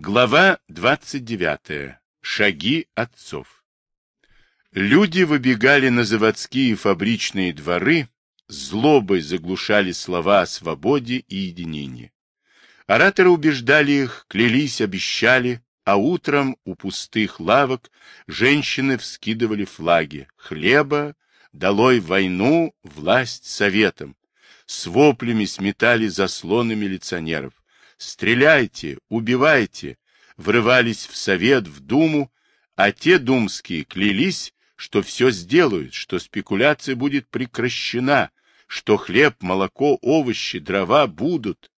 Глава 29. Шаги отцов. Люди выбегали на заводские и фабричные дворы, злобой заглушали слова о свободе и единении. Ораторы убеждали их, клялись, обещали, а утром у пустых лавок женщины вскидывали флаги «Хлеба! Долой войну! Власть советом!» С воплями сметали заслоны милиционеров. «Стреляйте! Убивайте!» Врывались в совет, в думу, а те думские клялись, что все сделают, что спекуляция будет прекращена, что хлеб, молоко, овощи, дрова будут.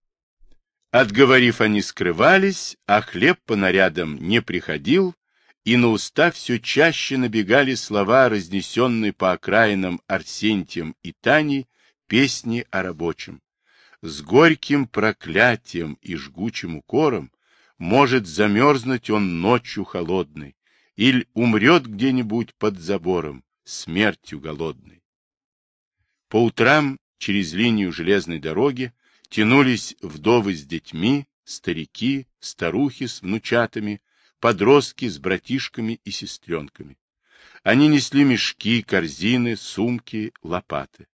Отговорив, они скрывались, а хлеб по нарядам не приходил, и на уста все чаще набегали слова, разнесенные по окраинам Арсентием и Таней, песни о рабочем с горьким проклятием и жгучим укором, может замерзнуть он ночью холодной, или умрет где-нибудь под забором, смертью голодной. По утрам через линию железной дороги тянулись вдовы с детьми, старики, старухи с внучатами, подростки с братишками и сестренками. Они несли мешки, корзины, сумки, лопаты.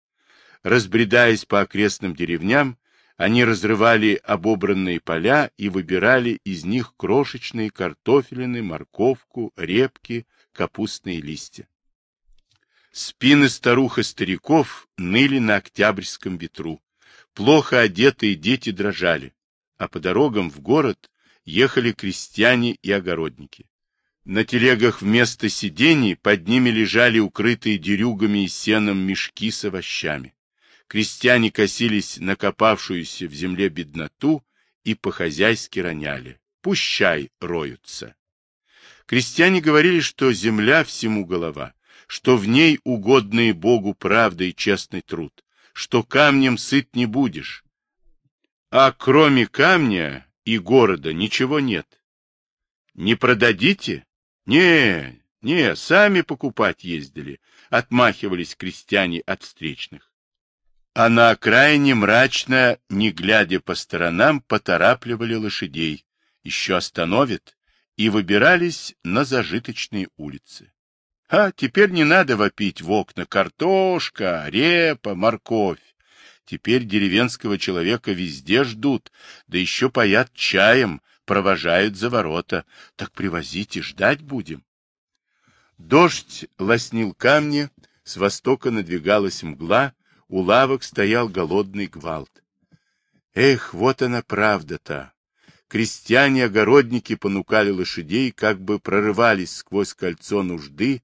Разбредаясь по окрестным деревням, они разрывали обобранные поля и выбирали из них крошечные картофелины, морковку, репки, капустные листья. Спины старух и стариков ныли на октябрьском ветру. Плохо одетые дети дрожали, а по дорогам в город ехали крестьяне и огородники. На телегах вместо сидений под ними лежали укрытые дерюгами и сеном мешки с овощами крестьяне косились на копавшуюся в земле бедноту и по-хозяйски роняли. Пущай роются. Крестьяне говорили, что земля всему голова, что в ней угодные Богу правда и честный труд, что камнем сыт не будешь. А кроме камня и города ничего нет. Не продадите? Не, не, сами покупать ездили, отмахивались крестьяне от встречных а на окраине мрачно, не глядя по сторонам, поторапливали лошадей, еще остановят, и выбирались на зажиточные улицы. А теперь не надо вопить в окна картошка, репа, морковь. Теперь деревенского человека везде ждут, да еще паят чаем, провожают за ворота. Так привозите, ждать будем. Дождь лоснил камни, с востока надвигалась мгла, у лавок стоял голодный гвалт. Эх, вот она правда-то! Крестьяне-огородники понукали лошадей, как бы прорывались сквозь кольцо нужды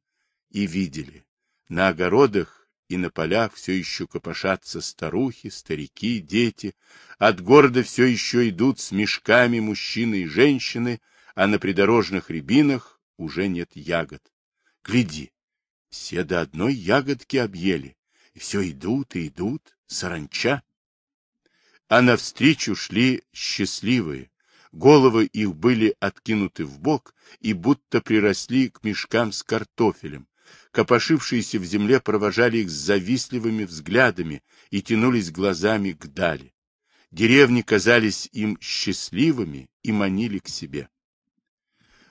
и видели. На огородах и на полях все еще копошатся старухи, старики, дети. От города все еще идут с мешками мужчины и женщины, а на придорожных рябинах уже нет ягод. Гляди, все до одной ягодки объели. Все идут и идут, саранча. А навстречу шли счастливые. Головы их были откинуты в бок и будто приросли к мешкам с картофелем. Копошившиеся в земле провожали их с завистливыми взглядами и тянулись глазами к дали. Деревни казались им счастливыми и манили к себе.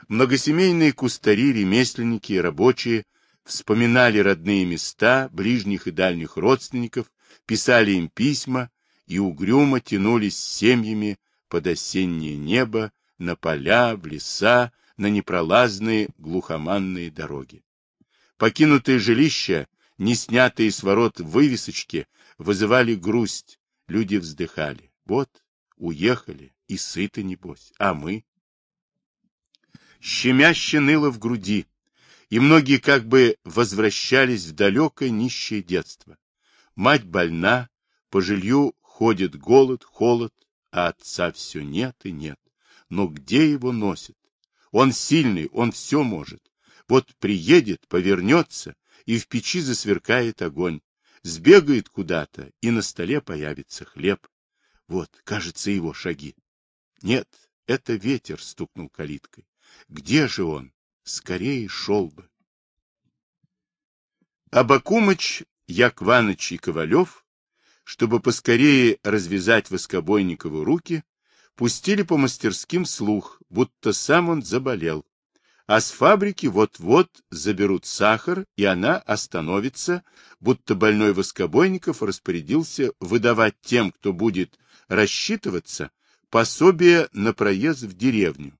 Многосемейные кустари, ремесленники и рабочие – вспоминали родные места, ближних и дальних родственников, писали им письма и угрюмо тянулись семьями под осеннее небо, на поля, в леса, на непролазные глухоманные дороги. Покинутые жилища, не снятые с ворот вывесочки, вызывали грусть, люди вздыхали. Вот, уехали, и сыты, небось, а мы? Щемяще ныло в груди, и многие как бы возвращались в далекое нищее детство. Мать больна, по жилью ходит голод, холод, а отца все нет и нет. Но где его носит? Он сильный, он все может. Вот приедет, повернется, и в печи засверкает огонь. Сбегает куда-то, и на столе появится хлеб. Вот, кажется, его шаги. Нет, это ветер стукнул калиткой. Где же он? Скорее шел бы. Абакумыч, Якваныч и Ковалев, чтобы поскорее развязать Воскобойникову руки, пустили по мастерским слух, будто сам он заболел. А с фабрики вот-вот заберут сахар, и она остановится, будто больной Воскобойников распорядился выдавать тем, кто будет рассчитываться, пособие на проезд в деревню.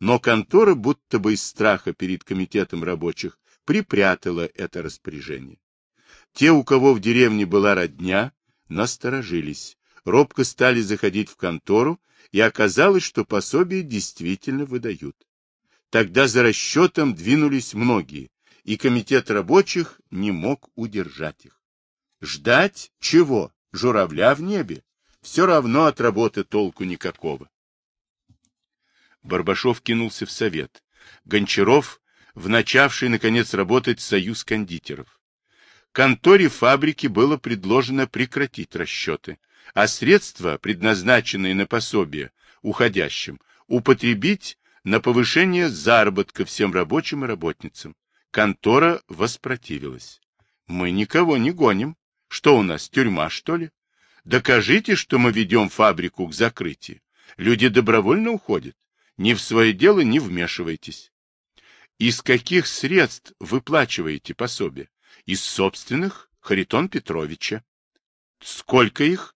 Но контора, будто бы из страха перед комитетом рабочих, припрятала это распоряжение. Те, у кого в деревне была родня, насторожились, робко стали заходить в контору, и оказалось, что пособие действительно выдают. Тогда за расчетом двинулись многие, и комитет рабочих не мог удержать их. Ждать чего? Журавля в небе. Все равно от работы толку никакого. Барбашов кинулся в совет. Гончаров, в начавший, наконец, работать союз кондитеров. Конторе фабрики было предложено прекратить расчеты, а средства, предназначенные на пособие уходящим, употребить на повышение заработка всем рабочим и работницам. Контора воспротивилась. Мы никого не гоним. Что у нас, тюрьма, что ли? Докажите, что мы ведем фабрику к закрытию. Люди добровольно уходят. Ни в свое дело не вмешивайтесь. Из каких средств выплачиваете пособие? Из собственных Харитон Петровича. Сколько их?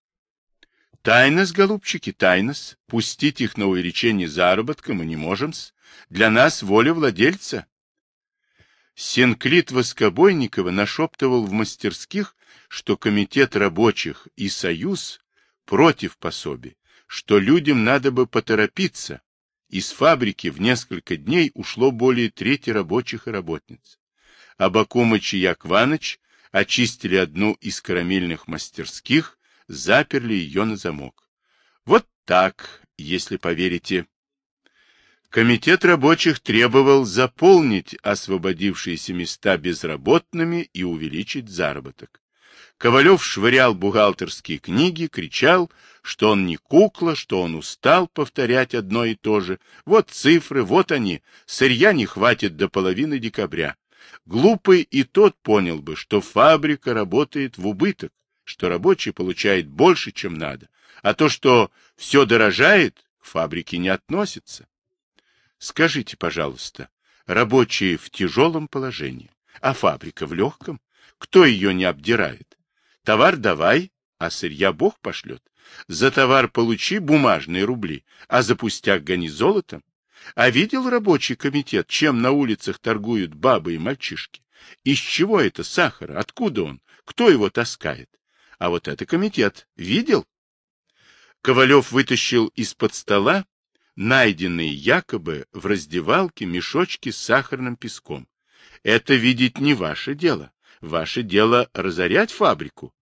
Тайнос, голубчики, тайнос. Пустить их на увеличение заработка мы не можем. -с. Для нас воля владельца. Сенклит Воскобойникова нашептывал в мастерских, что комитет рабочих и союз против пособий, что людям надо бы поторопиться. Из фабрики в несколько дней ушло более трети рабочих и работниц. Абакумыч и Якваныч очистили одну из карамельных мастерских, заперли ее на замок. Вот так, если поверите. Комитет рабочих требовал заполнить освободившиеся места безработными и увеличить заработок. Ковалев швырял бухгалтерские книги, кричал, что он не кукла, что он устал повторять одно и то же. Вот цифры, вот они, сырья не хватит до половины декабря. Глупый и тот понял бы, что фабрика работает в убыток что рабочий получает больше, чем надо, а то, что все дорожает, к фабрике не относится. Скажите, пожалуйста, рабочие в тяжелом положении, а фабрика в легком? Кто ее не обдирает? Товар давай, а сырья Бог пошлет. За товар получи бумажные рубли, а за пустяк гони золотом. А видел рабочий комитет, чем на улицах торгуют бабы и мальчишки? Из чего это сахар? Откуда он? Кто его таскает? А вот это комитет. Видел? Ковалев вытащил из-под стола найденные якобы в раздевалке мешочки с сахарным песком. Это видеть не ваше дело. Ваше дело разорять фабрику.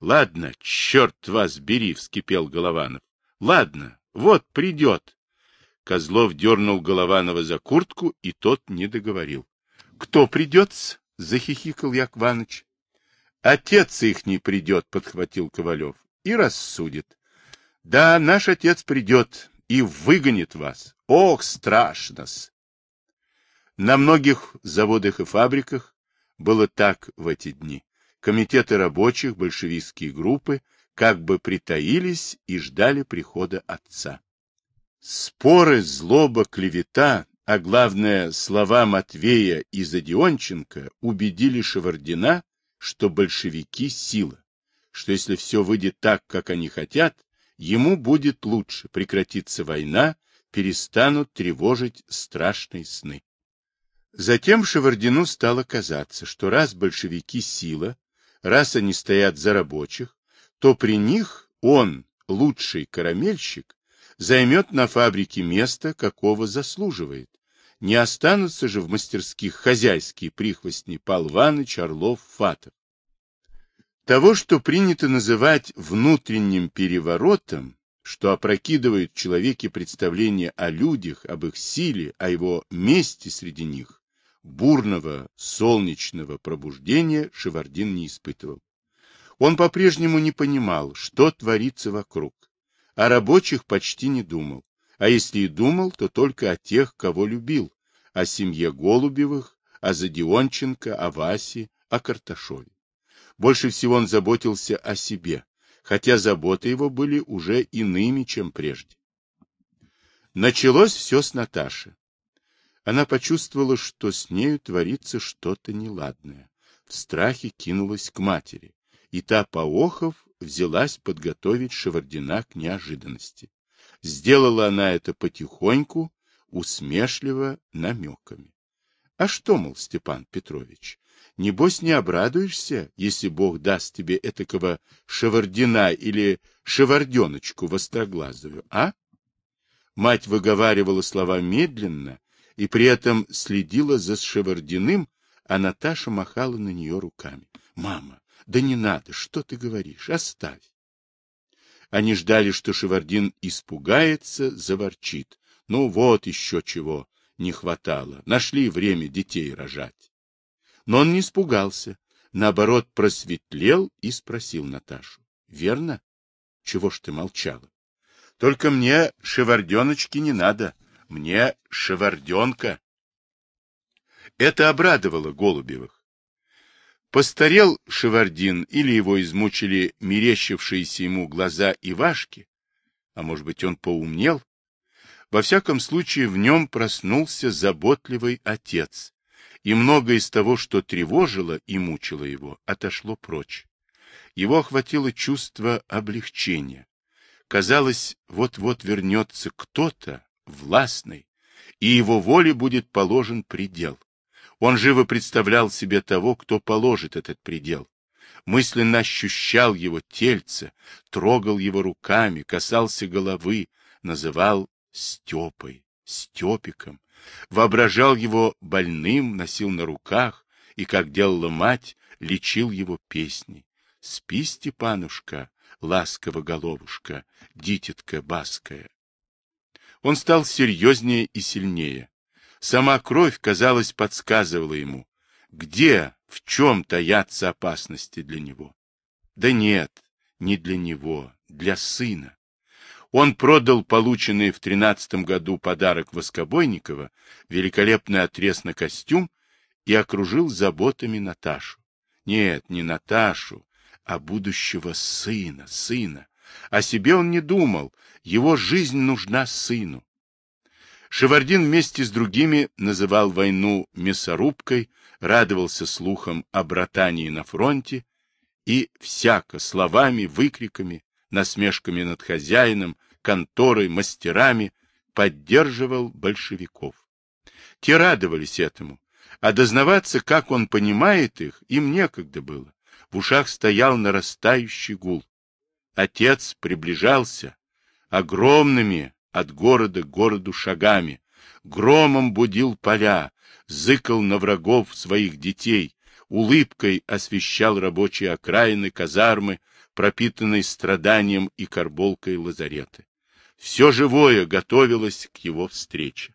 Ладно, черт вас бери, вскипел Голованов. Ладно, вот придет. Козлов дернул Голованова за куртку, и тот не договорил. — Кто придет? — захихикал Якваныч. Отец их не придет, подхватил Ковалев, и рассудит. Да, наш отец придет и выгонит вас. Ох, страшно-с! На многих заводах и фабриках было так в эти дни. Комитеты рабочих, большевистские группы как бы притаились и ждали прихода отца. Споры, злоба, клевета, а главное, слова Матвея и Задионченко убедили Шевардина, что большевики — сила, что если все выйдет так, как они хотят, ему будет лучше, прекратится война, перестанут тревожить страшные сны. Затем Шевардину стало казаться, что раз большевики — сила, раз они стоят за рабочих, то при них он, лучший карамельщик, займет на фабрике место, какого заслуживает. Не останутся же в мастерских хозяйские прихвостни Пал Иваныч, Орлов, Фатов. Того, что принято называть внутренним переворотом, что опрокидывает в человеке представление о людях, об их силе, о его месте среди них, бурного солнечного пробуждения Шевардин не испытывал. Он по-прежнему не понимал, что творится вокруг. О рабочих почти не думал. А если и думал, то только о тех, кого любил. О семье Голубевых, о Задионченко, о Васе, о Карташове. Больше всего он заботился о себе, хотя заботы его были уже иными, чем прежде. Началось все с Наташи. Она почувствовала, что с нею творится что-то неладное. В страхе кинулась к матери, и та, поохов, взялась подготовить Шевардина к неожиданности. Сделала она это потихоньку, усмешливо, намеками. А что, мол, Степан Петрович, небось не обрадуешься, если Бог даст тебе этакого шевардина или шеварденочку востроглазую, а? Мать выговаривала слова медленно и при этом следила за шевардиным, а Наташа махала на нее руками. — Мама, да не надо, что ты говоришь, оставь. Они ждали, что Шевардин испугается, заворчит. Ну вот еще чего не хватало. Нашли время детей рожать. Но он не испугался. Наоборот, просветлел и спросил Наташу. — Верно? Чего ж ты молчала? — Только мне шеварденочки не надо. Мне шеварденка. Это обрадовало Голубевых. Постарел Шевардин или его измучили мерещившиеся ему глаза Ивашки, а может быть он поумнел? Во всяком случае в нем проснулся заботливый отец, и многое из того, что тревожило и мучило его, отошло прочь. Его охватило чувство облегчения. Казалось, вот-вот вернется кто-то, властный, и его воле будет положен предел. Он живо представлял себе того, кто положит этот предел. Мысленно ощущал его тельце, трогал его руками, касался головы, называл Степой, Степиком, воображал его больным, носил на руках и, как делала мать, лечил его песней. Спи, Степанушка, ласково головушка, дитятка баская. Он стал серьезнее и сильнее. Сама кровь, казалось, подсказывала ему, где, в чем таятся опасности для него. Да нет, не для него, для сына. Он продал полученный в тринадцатом году подарок Воскобойникова, великолепный отрез на костюм, и окружил заботами Наташу. Нет, не Наташу, а будущего сына, сына. О себе он не думал, его жизнь нужна сыну. Шевардин вместе с другими называл войну мясорубкой, радовался слухам о братании на фронте и всяко словами, выкриками, насмешками над хозяином, конторой, мастерами поддерживал большевиков. Те радовались этому, а дознаваться, как он понимает их, им некогда было. В ушах стоял нарастающий гул. Отец приближался огромными, от города к городу шагами, громом будил поля, зыкал на врагов своих детей, улыбкой освещал рабочие окраины, казармы, пропитанные страданием и карболкой лазареты. Все живое готовилось к его встрече.